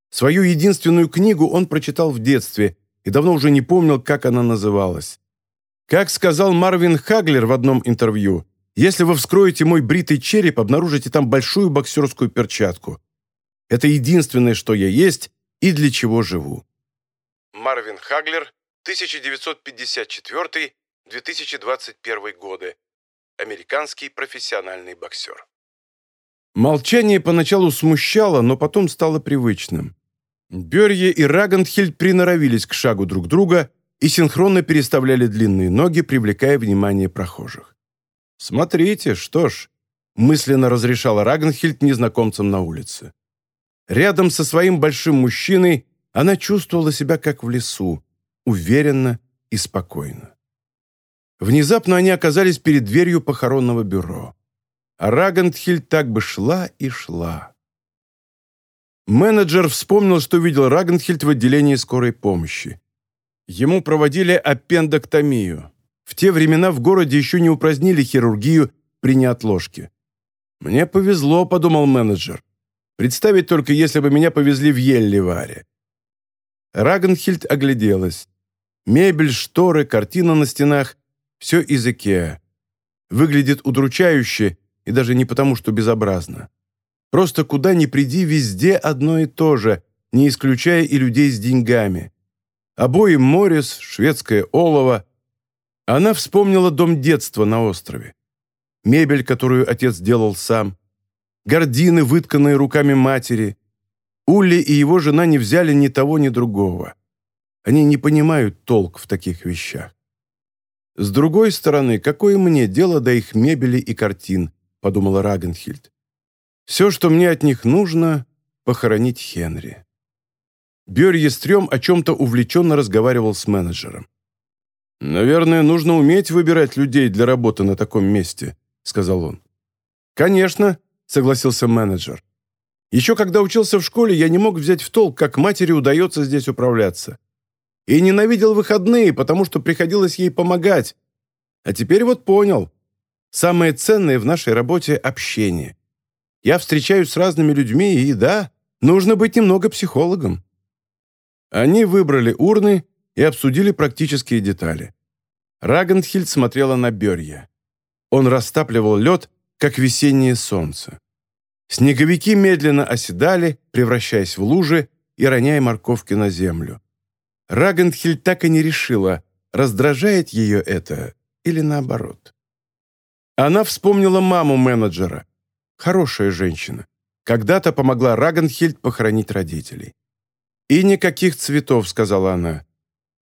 Свою единственную книгу он прочитал в детстве и давно уже не помнил, как она называлась. Как сказал Марвин Хаглер в одном интервью, если вы вскроете мой бритый череп, обнаружите там большую боксерскую перчатку. Это единственное, что я есть и для чего живу. Марвин Хаглер, 1954-2021 годы. Американский профессиональный боксер. Молчание поначалу смущало, но потом стало привычным. Берье и Рагенхильд приноровились к шагу друг друга и синхронно переставляли длинные ноги, привлекая внимание прохожих. «Смотрите, что ж», — мысленно разрешала Рагнхильд незнакомцам на улице. Рядом со своим большим мужчиной она чувствовала себя как в лесу, уверенно и спокойно. Внезапно они оказались перед дверью похоронного бюро. А Рагандхиль так бы шла и шла. Менеджер вспомнил, что видел Рагенхельд в отделении скорой помощи. Ему проводили аппенdoктомию. В те времена в городе еще не упразднили хирургию при неотложке. «Мне повезло», — подумал менеджер. «Представить только, если бы меня повезли в Елливаре». Рагенхильд огляделась. Мебель, шторы, картина на стенах — все из Икеа. Выглядит удручающе, и даже не потому, что безобразно. Просто куда ни приди, везде одно и то же, не исключая и людей с деньгами. Обои Моррис, шведское олово. Она вспомнила дом детства на острове. Мебель, которую отец делал сам. Гордины, вытканные руками матери. Улли и его жена не взяли ни того, ни другого. Они не понимают толк в таких вещах. С другой стороны, какое мне дело до их мебели и картин, подумала Рагенхильд. Все, что мне от них нужно, похоронить Хенри. Бёрье Стрём о чем-то увлеченно разговаривал с менеджером. «Наверное, нужно уметь выбирать людей для работы на таком месте», — сказал он. «Конечно», — согласился менеджер. «Еще когда учился в школе, я не мог взять в толк, как матери удается здесь управляться. И ненавидел выходные, потому что приходилось ей помогать. А теперь вот понял. Самое ценное в нашей работе — общение. Я встречаюсь с разными людьми, и да, нужно быть немного психологом». Они выбрали урны и обсудили практические детали. Рагенхильд смотрела на Берья. Он растапливал лед, как весеннее солнце. Снеговики медленно оседали, превращаясь в лужи и роняя морковки на землю. Рагенхильд так и не решила, раздражает ее это или наоборот. Она вспомнила маму менеджера, Хорошая женщина. Когда-то помогла Рагенхильд похоронить родителей. «И никаких цветов», — сказала она.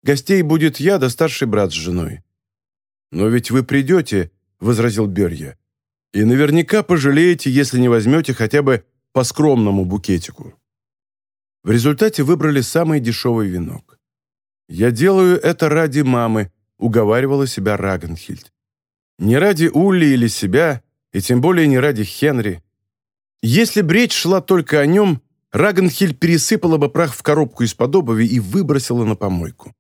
«Гостей будет я да старший брат с женой». «Но ведь вы придете», — возразил Берья. «И наверняка пожалеете, если не возьмете хотя бы по скромному букетику». В результате выбрали самый дешевый венок. «Я делаю это ради мамы», — уговаривала себя Рагенхильд. «Не ради Улли или себя, и тем более не ради Хенри. Если бы речь шла только о нем, Рагенхиль пересыпала бы прах в коробку из-под и выбросила на помойку.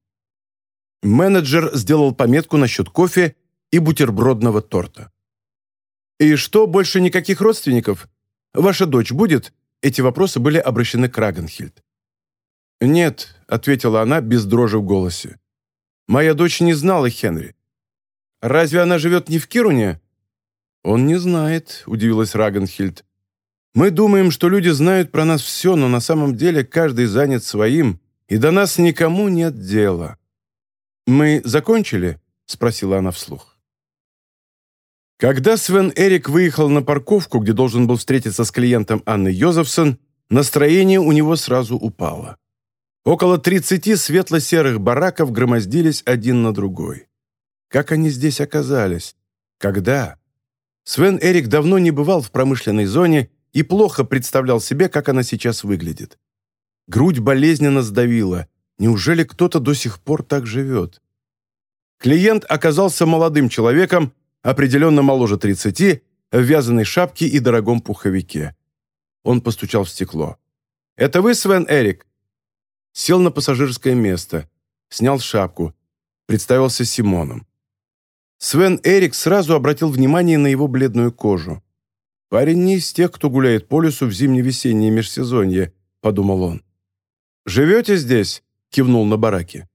Менеджер сделал пометку насчет кофе и бутербродного торта. «И что, больше никаких родственников? Ваша дочь будет?» Эти вопросы были обращены к Рагенхильд. «Нет», — ответила она без дрожи в голосе. «Моя дочь не знала Хенри. Разве она живет не в Кируне?» «Он не знает», — удивилась Рагенхильд. «Мы думаем, что люди знают про нас все, но на самом деле каждый занят своим, и до нас никому нет дела». «Мы закончили?» — спросила она вслух. Когда Свен Эрик выехал на парковку, где должен был встретиться с клиентом Анны Йозефсон, настроение у него сразу упало. Около 30 светло-серых бараков громоздились один на другой. Как они здесь оказались? Когда? Свен Эрик давно не бывал в промышленной зоне и плохо представлял себе, как она сейчас выглядит. Грудь болезненно сдавила. Неужели кто-то до сих пор так живет? Клиент оказался молодым человеком, определенно моложе 30, в вязаной шапке и дорогом пуховике. Он постучал в стекло. «Это вы, Свен Эрик?» Сел на пассажирское место, снял шапку, представился Симоном. Свен Эрик сразу обратил внимание на его бледную кожу. «Парень не из тех, кто гуляет по лесу в зимне-весеннее межсезонье», — подумал он. «Живете здесь?» — кивнул на бараке.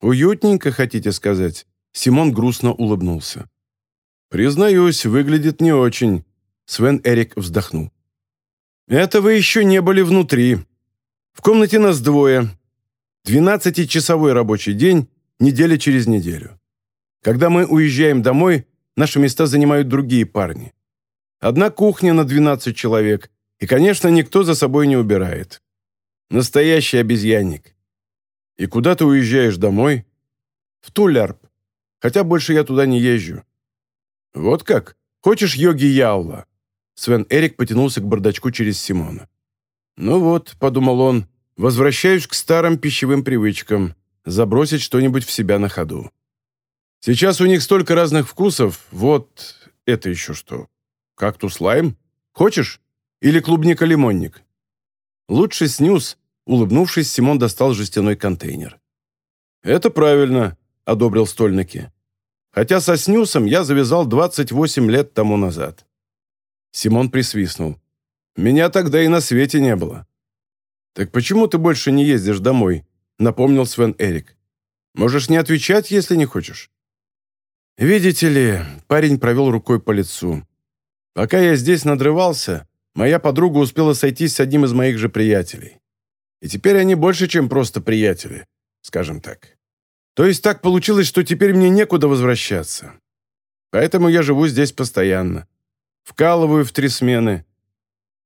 «Уютненько, хотите сказать?» Симон грустно улыбнулся. «Признаюсь, выглядит не очень», — Свен Эрик вздохнул. «Это вы еще не были внутри. В комнате нас двое. Двенадцатичасовой рабочий день, неделя через неделю. Когда мы уезжаем домой, наши места занимают другие парни. Одна кухня на 12 человек, и, конечно, никто за собой не убирает. Настоящий обезьянник. И куда ты уезжаешь домой? В Тулярп. Хотя больше я туда не езжу. Вот как? Хочешь йоги Ялла? Свен Эрик потянулся к бардачку через Симона. «Ну вот», — подумал он, — «возвращаюсь к старым пищевым привычкам, забросить что-нибудь в себя на ходу». Сейчас у них столько разных вкусов. Вот это еще что? Кактус-лайм? Хочешь? Или клубника-лимонник?» «Лучше снюс», — улыбнувшись, Симон достал жестяной контейнер. «Это правильно», — одобрил Стольники. «Хотя со снюсом я завязал 28 лет тому назад». Симон присвистнул. «Меня тогда и на свете не было». «Так почему ты больше не ездишь домой?» — напомнил Свен Эрик. «Можешь не отвечать, если не хочешь». «Видите ли», — парень провел рукой по лицу. «Пока я здесь надрывался, моя подруга успела сойтись с одним из моих же приятелей. И теперь они больше, чем просто приятели, скажем так. То есть так получилось, что теперь мне некуда возвращаться. Поэтому я живу здесь постоянно. Вкалываю в три смены.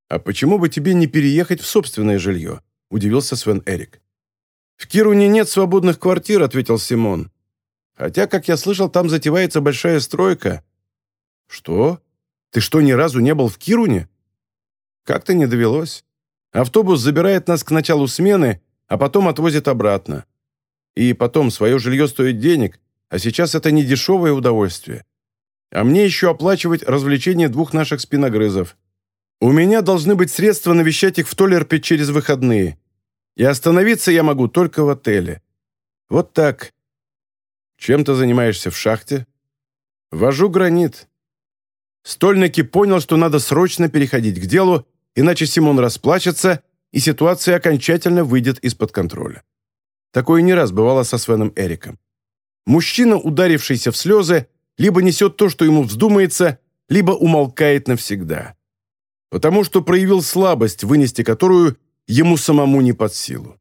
А почему бы тебе не переехать в собственное жилье?» – удивился Свен Эрик. «В Кируне нет свободных квартир», – ответил Симон. Хотя, как я слышал, там затевается большая стройка». «Что? Ты что, ни разу не был в Кируне?» «Как-то не довелось. Автобус забирает нас к началу смены, а потом отвозит обратно. И потом, свое жилье стоит денег, а сейчас это не дешевое удовольствие. А мне еще оплачивать развлечения двух наших спиногрызов. У меня должны быть средства навещать их в Толерпе через выходные. И остановиться я могу только в отеле. Вот так. Чем ты занимаешься в шахте? Вожу гранит. Стольники понял, что надо срочно переходить к делу, иначе Симон расплачется, и ситуация окончательно выйдет из-под контроля. Такое не раз бывало со Свеном Эриком. Мужчина, ударившийся в слезы, либо несет то, что ему вздумается, либо умолкает навсегда. Потому что проявил слабость, вынести которую ему самому не под силу.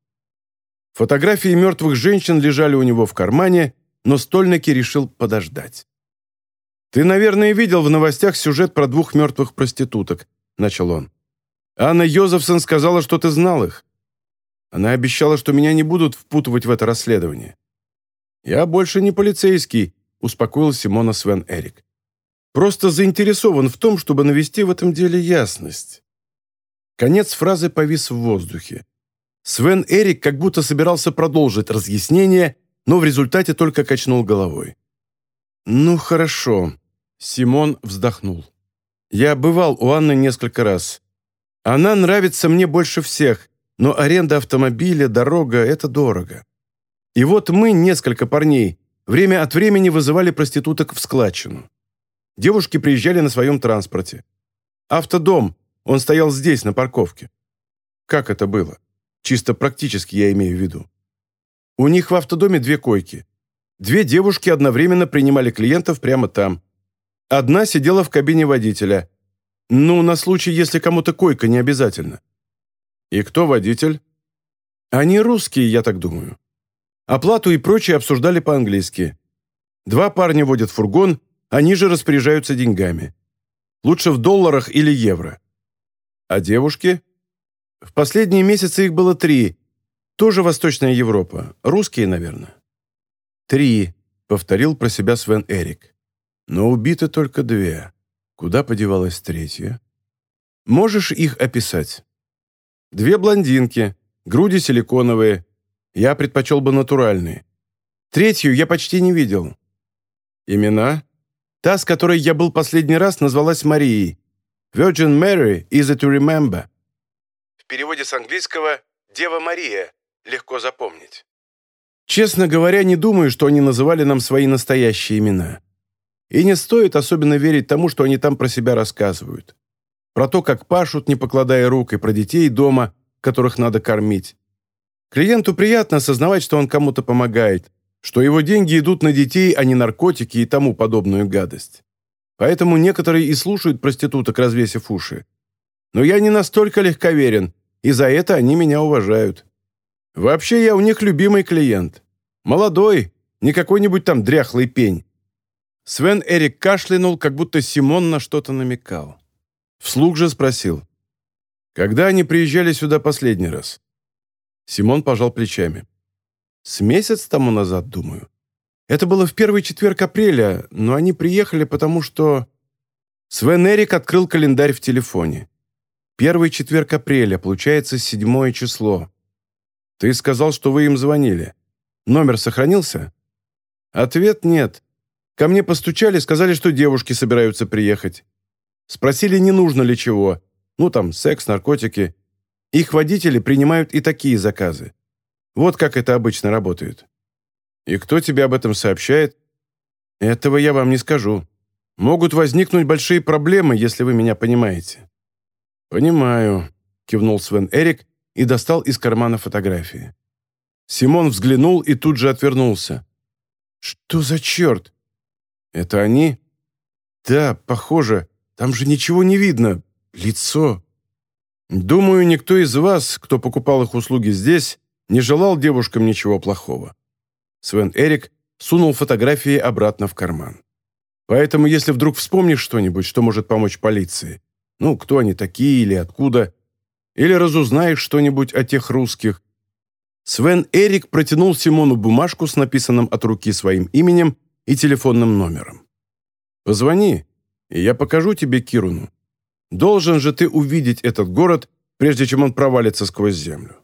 Фотографии мертвых женщин лежали у него в кармане, но Стольники решил подождать. «Ты, наверное, видел в новостях сюжет про двух мертвых проституток», — начал он. «Анна Йозефсон сказала, что ты знал их. Она обещала, что меня не будут впутывать в это расследование». «Я больше не полицейский», — успокоил Симона Свен Эрик. «Просто заинтересован в том, чтобы навести в этом деле ясность». Конец фразы повис в воздухе. Свен Эрик как будто собирался продолжить разъяснение, но в результате только качнул головой. «Ну, хорошо», — Симон вздохнул. «Я бывал у Анны несколько раз. Она нравится мне больше всех, но аренда автомобиля, дорога — это дорого. И вот мы, несколько парней, время от времени вызывали проституток в складчину. Девушки приезжали на своем транспорте. Автодом, он стоял здесь, на парковке. Как это было? Чисто практически я имею в виду. У них в автодоме две койки. Две девушки одновременно принимали клиентов прямо там. Одна сидела в кабине водителя. Ну, на случай, если кому-то койка не обязательно. И кто водитель? Они русские, я так думаю. Оплату и прочее обсуждали по-английски. Два парня водят фургон, они же распоряжаются деньгами. Лучше в долларах или евро. А девушки? В последние месяцы их было три, тоже Восточная Европа. Русские, наверное. Три, повторил про себя Свен Эрик. Но убиты только две. Куда подевалась третья? Можешь их описать? Две блондинки, груди силиконовые. Я предпочел бы натуральные. Третью я почти не видел. Имена? Та, с которой я был последний раз, назвалась Марией. Virgin Mary, easy to remember. В переводе с английского «Дева Мария», легко запомнить. Честно говоря, не думаю, что они называли нам свои настоящие имена. И не стоит особенно верить тому, что они там про себя рассказывают. Про то, как пашут, не покладая рук, и про детей дома, которых надо кормить. Клиенту приятно осознавать, что он кому-то помогает, что его деньги идут на детей, а не наркотики и тому подобную гадость. Поэтому некоторые и слушают проституток, развесив уши. Но я не настолько легковерен, и за это они меня уважают. Вообще я у них любимый клиент. Молодой, не какой-нибудь там дряхлый пень. Свен Эрик кашлянул, как будто Симон на что-то намекал. Вслух же спросил. «Когда они приезжали сюда последний раз?» Симон пожал плечами. «С месяц тому назад, думаю. Это было в первый четверг апреля, но они приехали, потому что...» Свен Эрик открыл календарь в телефоне. Первый четверг апреля, получается, седьмое число. Ты сказал, что вы им звонили. Номер сохранился? Ответ нет. Ко мне постучали, сказали, что девушки собираются приехать. Спросили, не нужно ли чего. Ну, там, секс, наркотики. Их водители принимают и такие заказы. Вот как это обычно работает. И кто тебе об этом сообщает? Этого я вам не скажу. Могут возникнуть большие проблемы, если вы меня понимаете. Понимаю, кивнул Свен Эрик и достал из кармана фотографии. Симон взглянул и тут же отвернулся. «Что за черт?» «Это они?» «Да, похоже. Там же ничего не видно. Лицо». «Думаю, никто из вас, кто покупал их услуги здесь, не желал девушкам ничего плохого». Свен Эрик сунул фотографии обратно в карман. «Поэтому, если вдруг вспомнишь что-нибудь, что может помочь полиции, ну, кто они такие или откуда, или разузнаешь что-нибудь о тех русских, Свен Эрик протянул Симону бумажку с написанным от руки своим именем и телефонным номером. «Позвони, и я покажу тебе Кируну. Должен же ты увидеть этот город, прежде чем он провалится сквозь землю».